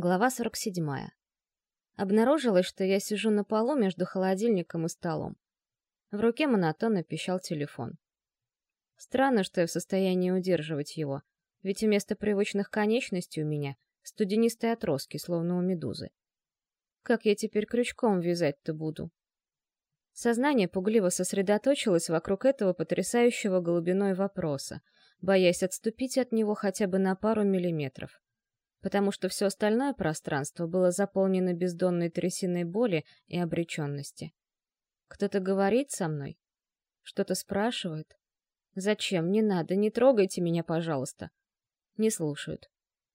Глава 47. Обнаружилось, что я сижу на полу между холодильником и столом. В руке монотонно пищал телефон. Странно, что я в состоянии удерживать его, ведь вместо привычных конечностей у меня студенистые отростки, словно у медузы. Как я теперь крючком вязать-то буду? Сознание пугливо сосредоточилось вокруг этого потрясающего голубиной вопроса, боясь отступить от него хотя бы на пару миллиметров потому что все остальное пространство было заполнено бездонной трясиной боли и обреченности. Кто-то говорит со мной? Что-то спрашивает? Зачем? Не надо, не трогайте меня, пожалуйста. Не слушают.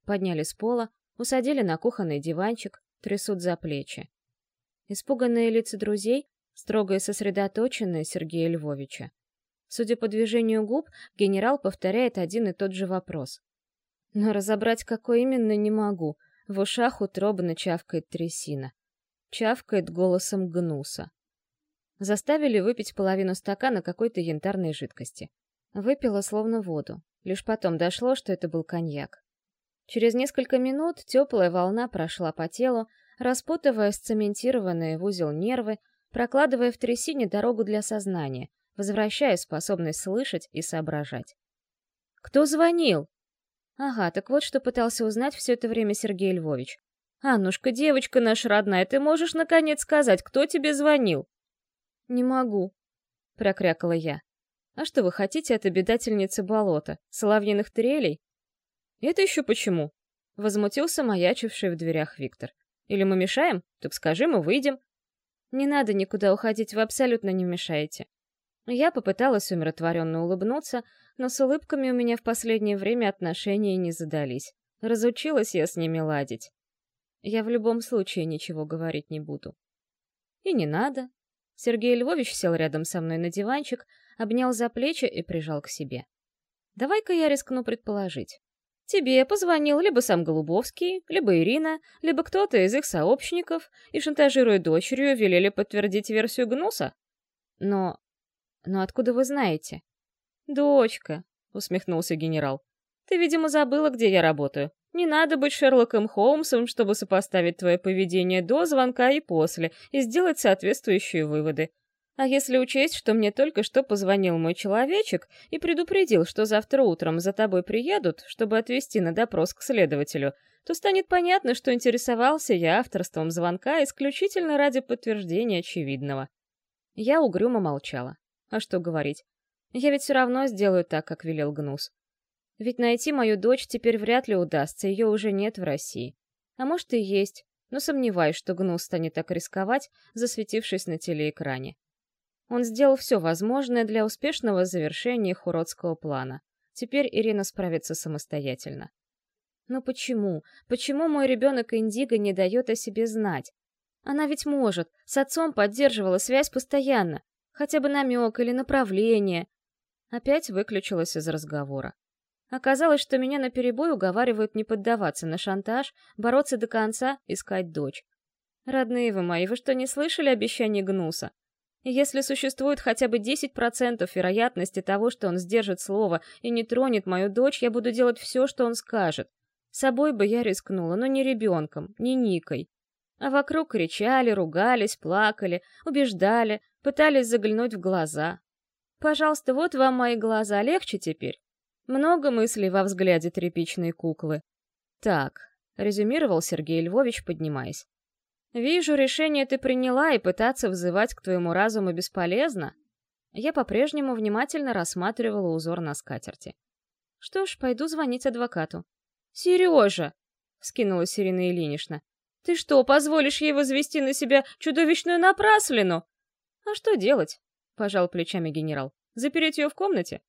Подняли с пола, усадили на кухонный диванчик, трясут за плечи. Испуганные лица друзей, строго и сосредоточенные Сергея Львовича. Судя по движению губ, генерал повторяет один и тот же вопрос. Но разобрать, какой именно, не могу. В ушах утробно чавкает трясина. Чавкает голосом гнуса. Заставили выпить половину стакана какой-то янтарной жидкости. Выпила словно воду. Лишь потом дошло, что это был коньяк. Через несколько минут теплая волна прошла по телу, распутывая сцементированные в узел нервы, прокладывая в трясине дорогу для сознания, возвращая способность слышать и соображать. «Кто звонил?» Ага, так вот что пытался узнать все это время Сергей Львович. «Аннушка, девочка наша родная, ты можешь наконец сказать, кто тебе звонил?» «Не могу», — прокрякала я. «А что вы хотите от обитательницы болота? Соловьиных трелей?» «Это еще почему?» — возмутился маячивший в дверях Виктор. «Или мы мешаем? Так скажи, мы выйдем». «Не надо никуда уходить, вы абсолютно не мешаете». Я попыталась умиротворенно улыбнуться, но с улыбками у меня в последнее время отношения не задались. Разучилась я с ними ладить. Я в любом случае ничего говорить не буду. И не надо. Сергей Львович сел рядом со мной на диванчик, обнял за плечи и прижал к себе. Давай-ка я рискну предположить. Тебе позвонил либо сам Голубовский, либо Ирина, либо кто-то из их сообщников, и, шантажируя дочерью, велели подтвердить версию Гнуса. Но... но откуда вы знаете? «Дочка», — усмехнулся генерал, — «ты, видимо, забыла, где я работаю. Не надо быть Шерлоком Холмсом, чтобы сопоставить твое поведение до звонка и после и сделать соответствующие выводы. А если учесть, что мне только что позвонил мой человечек и предупредил, что завтра утром за тобой приедут, чтобы отвезти на допрос к следователю, то станет понятно, что интересовался я авторством звонка исключительно ради подтверждения очевидного. Я угрюмо молчала. А что говорить? Я ведь все равно сделаю так, как велел Гнус. Ведь найти мою дочь теперь вряд ли удастся, ее уже нет в России. А может и есть, но сомневаюсь, что Гнус станет так рисковать, засветившись на телеэкране. Он сделал все возможное для успешного завершения их уродского плана. Теперь Ирина справится самостоятельно. Но почему? Почему мой ребенок Индиго не дает о себе знать? Она ведь может, с отцом поддерживала связь постоянно, хотя бы намек или направление, Опять выключилась из разговора. Оказалось, что меня наперебой уговаривают не поддаваться на шантаж, бороться до конца, искать дочь. Родные вы мои, вы что, не слышали обещаний Гнуса? Если существует хотя бы 10% вероятности того, что он сдержит слово и не тронет мою дочь, я буду делать все, что он скажет. С собой бы я рискнула, но не ребенком, не Никой. А вокруг кричали, ругались, плакали, убеждали, пытались заглянуть в глаза, Пожалуйста, вот вам мои глаза, легче теперь? Много мыслей во взгляде тряпичной куклы. Так, резюмировал Сергей Львович, поднимаясь. Вижу, решение ты приняла, и пытаться взывать к твоему разуму бесполезно. Я по-прежнему внимательно рассматривала узор на скатерти. Что ж, пойду звонить адвокату. «Сережа!» — вскинулась Ирина Ильинична. «Ты что, позволишь ей возвести на себя чудовищную напраслину?» «А что делать? — пожал плечами генерал. «Запереть ее в комнате?»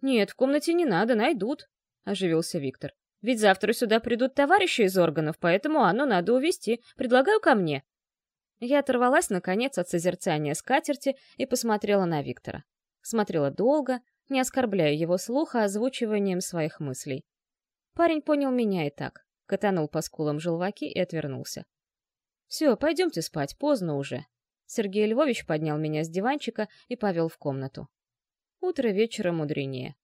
«Нет, в комнате не надо, найдут», — оживился Виктор. «Ведь завтра сюда придут товарищи из органов, поэтому оно надо увести. Предлагаю ко мне». Я оторвалась, наконец, от созерцания скатерти и посмотрела на Виктора. Смотрела долго, не оскорбляя его слуха озвучиванием своих мыслей. Парень понял меня и так, катанул по скулам желваки и отвернулся. «Все, пойдемте спать, поздно уже», Сергей Львович поднял меня с диванчика и повел в комнату. Утро вечера мудренее.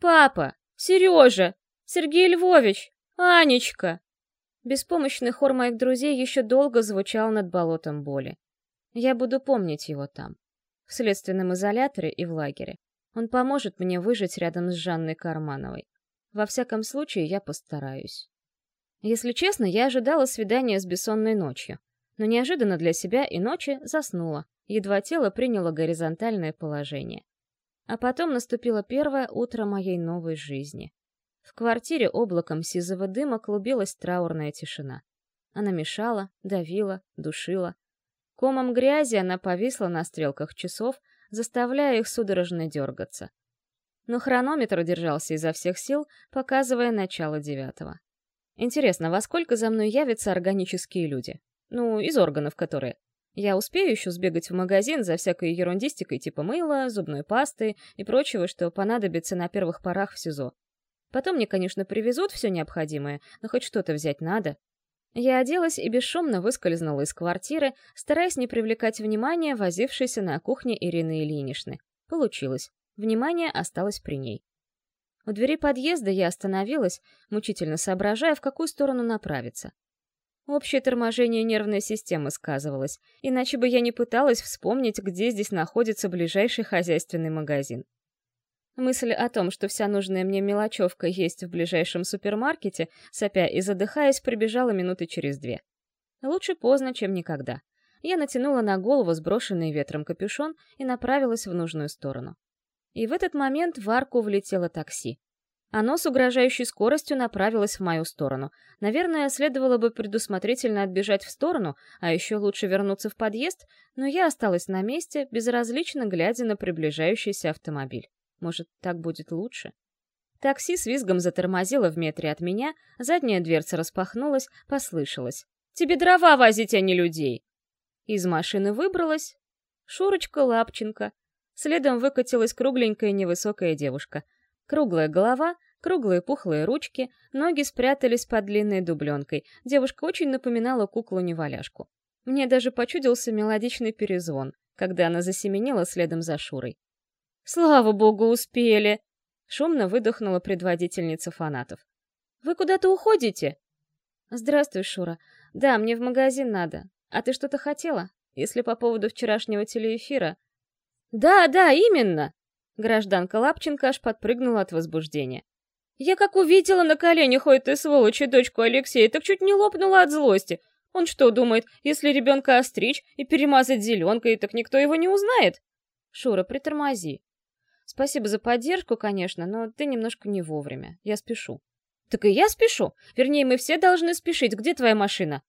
«Папа! Сережа! Сергей Львович! Анечка!» Беспомощный хор моих друзей еще долго звучал над болотом боли. Я буду помнить его там, в следственном изоляторе и в лагере. Он поможет мне выжить рядом с Жанной Кармановой. Во всяком случае, я постараюсь. Если честно, я ожидала свидания с бессонной ночью, но неожиданно для себя и ночи заснула, едва тело приняло горизонтальное положение. А потом наступило первое утро моей новой жизни. В квартире облаком сизого дыма клубилась траурная тишина. Она мешала, давила, душила. Комом грязи она повисла на стрелках часов, заставляя их судорожно дергаться. Но хронометр держался изо всех сил, показывая начало девятого. Интересно, во сколько за мной явятся органические люди? Ну, из органов которые. Я успею еще сбегать в магазин за всякой ерундистикой типа мыла, зубной пасты и прочего, что понадобится на первых порах в СИЗО. Потом мне, конечно, привезут все необходимое, но хоть что-то взять надо. Я оделась и бесшумно выскользнула из квартиры, стараясь не привлекать внимания возившейся на кухне Ирины Ильиничны. Получилось. Внимание осталось при ней. У двери подъезда я остановилась, мучительно соображая, в какую сторону направиться. Общее торможение нервной системы сказывалось, иначе бы я не пыталась вспомнить, где здесь находится ближайший хозяйственный магазин. Мысль о том, что вся нужная мне мелочевка есть в ближайшем супермаркете, сопя и задыхаясь, прибежала минуты через две. Лучше поздно, чем никогда. Я натянула на голову сброшенный ветром капюшон и направилась в нужную сторону. И в этот момент в арку влетело такси. Оно с угрожающей скоростью направилось в мою сторону. Наверное, следовало бы предусмотрительно отбежать в сторону, а еще лучше вернуться в подъезд, но я осталась на месте, безразлично глядя на приближающийся автомобиль. Может, так будет лучше? Такси с визгом затормозило в метре от меня, задняя дверца распахнулась, послышалось. «Тебе дрова возить, а не людей!» Из машины выбралась Шурочка Лапченко. Следом выкатилась кругленькая невысокая девушка. Круглая голова, круглые пухлые ручки, ноги спрятались под длинной дубленкой. Девушка очень напоминала куклу-неваляшку. Мне даже почудился мелодичный перезвон, когда она засеменила следом за Шурой. «Слава богу, успели!» — шумно выдохнула предводительница фанатов. «Вы куда-то уходите?» «Здравствуй, Шура. Да, мне в магазин надо. А ты что-то хотела? Если по поводу вчерашнего телеэфира...» «Да, да, именно!» Гражданка Лапченко аж подпрыгнула от возбуждения. «Я как увидела на коленях у этой сволочи дочку Алексея, так чуть не лопнула от злости. Он что, думает, если ребенка остричь и перемазать зеленкой, так никто его не узнает?» «Шура, притормози. Спасибо за поддержку, конечно, но ты немножко не вовремя. Я спешу. Так и я спешу. Вернее, мы все должны спешить. Где твоя машина?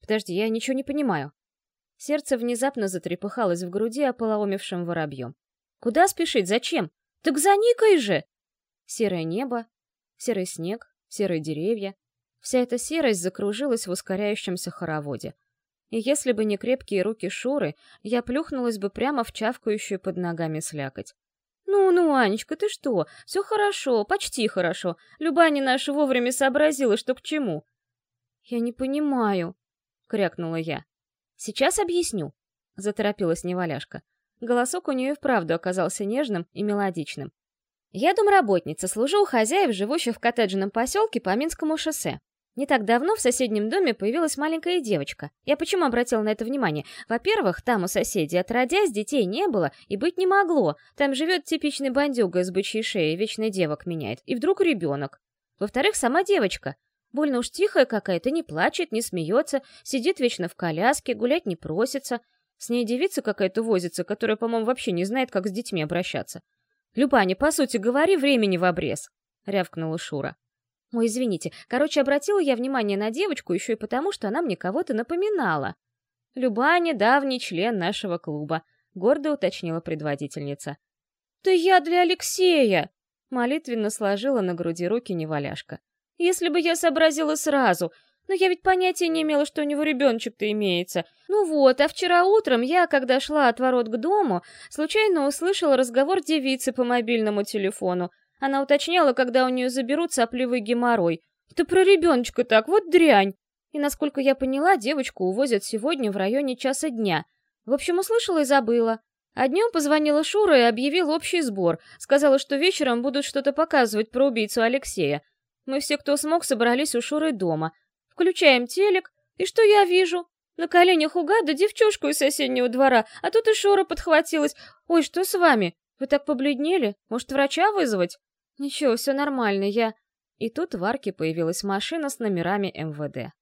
Подожди, я ничего не понимаю. Сердце внезапно затрепыхалось в груди ополоумевшим воробьем. Куда спешить? Зачем? Так за Никой же! Серое небо, серый снег, серые деревья. Вся эта серость закружилась в ускоряющемся хороводе. И если бы не крепкие руки Шуры, я плюхнулась бы прямо в чавкающую под ногами слякоть. «Ну-ну, Анечка, ты что? Все хорошо, почти хорошо. Любаня наша вовремя сообразила, что к чему». «Я не понимаю», — крякнула я. «Сейчас объясню», — заторопилась неваляшка. Голосок у нее и вправду оказался нежным и мелодичным. «Я домработница, служу у хозяев, живущих в коттеджном поселке по Минскому шоссе. Не так давно в соседнем доме появилась маленькая девочка. Я почему обратила на это внимание? Во-первых, там у соседей отродясь детей не было и быть не могло. Там живет типичный бандюга с бычьей шеей, вечно девок меняет. И вдруг ребенок. Во-вторых, сама девочка. Больно уж тихая какая-то, не плачет, не смеется, сидит вечно в коляске, гулять не просится. С ней девица какая-то возится, которая, по-моему, вообще не знает, как с детьми обращаться. «Любаня, по сути, говори времени в обрез», — рявкнула Шура. Ой, извините. Короче, обратила я внимание на девочку еще и потому, что она мне кого-то напоминала. Любаня — давний член нашего клуба, — гордо уточнила предводительница. «Да я для Алексея!» — молитвенно сложила на груди руки неваляшка. «Если бы я сообразила сразу! Но я ведь понятия не имела, что у него ребеночек-то имеется. Ну вот, а вчера утром я, когда шла от ворот к дому, случайно услышала разговор девицы по мобильному телефону. Она уточняла, когда у нее заберут сопливый геморрой. Это про ребеночка так, вот дрянь. И, насколько я поняла, девочку увозят сегодня в районе часа дня. В общем, услышала и забыла. А днем позвонила Шура и объявила общий сбор. Сказала, что вечером будут что-то показывать про убийцу Алексея. Мы все, кто смог, собрались у Шуры дома. Включаем телек, и что я вижу? На коленях у гада девчушку из соседнего двора, а тут и Шура подхватилась. Ой, что с вами? Вы так побледнели? Может, врача вызвать? Ничего, все нормально, я... И тут в арке появилась машина с номерами МВД.